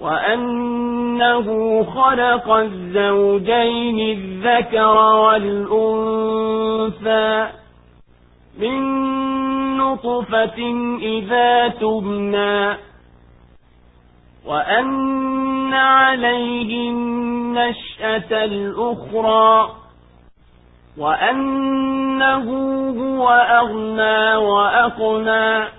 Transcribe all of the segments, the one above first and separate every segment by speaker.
Speaker 1: وأنه خلق الزوجين الذكر والأنثى من نطفة إذا تبنى وأن عليه النشأة الأخرى وأنه هو أغنى وأقنى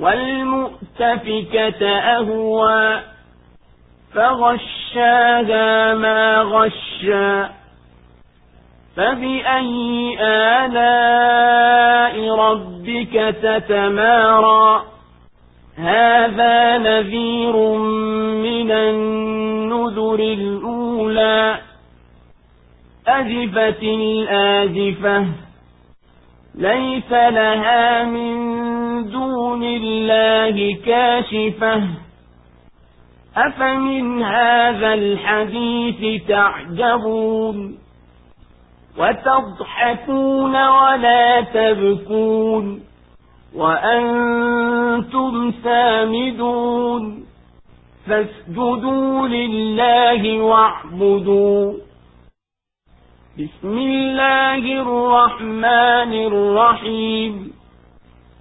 Speaker 1: والمؤتفكة أهوى فغشاها ما غشا. فبأي آلاء ربك تتمارى؟ هذا نذير من النذر الأولى. أزفت الآزفة ليس لها من الله كاشفة. أفمن هذا الحديث تعجبون؟ وتضحكون ولا تبكون؟ وأنتم سامدون؟ فاسجدوا لله واعبدوا. بسم الله الرحمن الرحيم.